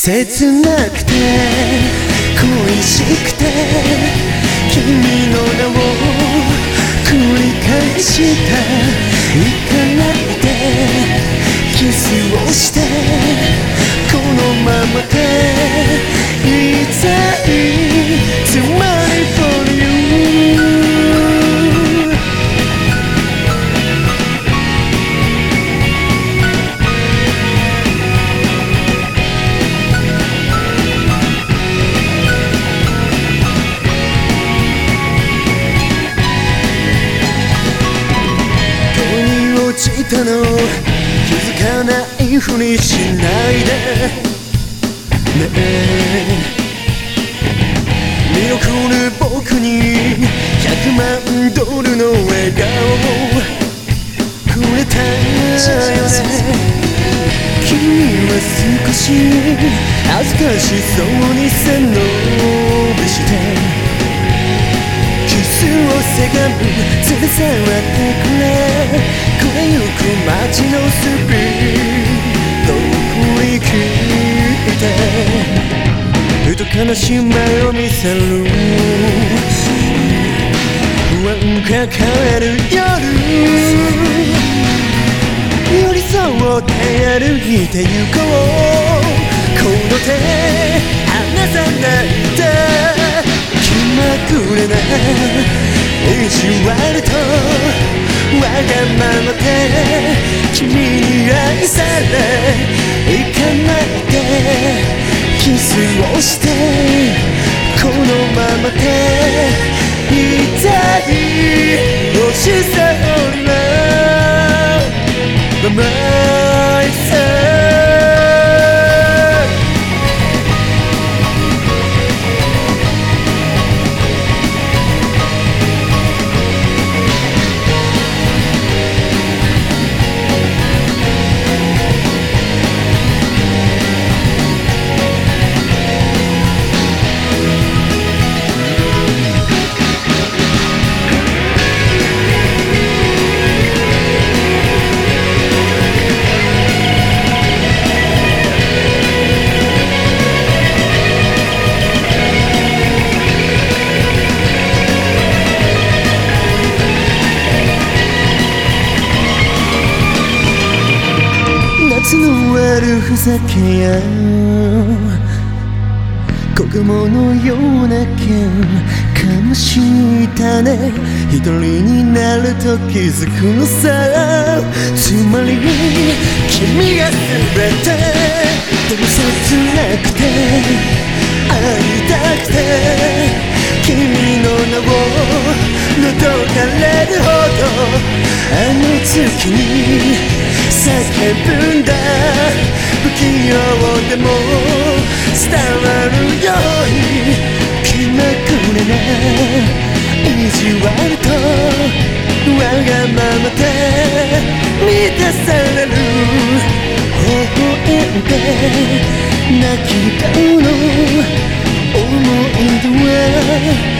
切なくて恋しくて君の名を繰り返した行かないでキスをしてこのままでたの気づかないふりしないで。ねえ。見送る僕に100万ドルの笑顔をくれた。よね君は少し恥ずかしそうに背伸びして。キスをせがむ連れ去ってくれ。ゆく街のスピードを振り切ってふと悲しい目を見せる不安抱える夜。寄り添って歩いて行こう。この手。ままで君に愛され行かないでキスをしてこのままでいたい押し去りな夏の悪ふざけや。子供のような剣かもしたね一人になると気づくのさ。つまり君が全て。でも切なくて会いたくて。君の名を覗かれるほど。あの月に叫ぶんだ。不器用でも伝わるように気まぐれな意地悪とわがままで。満たされる。微笑んで泣き顔の思い出は。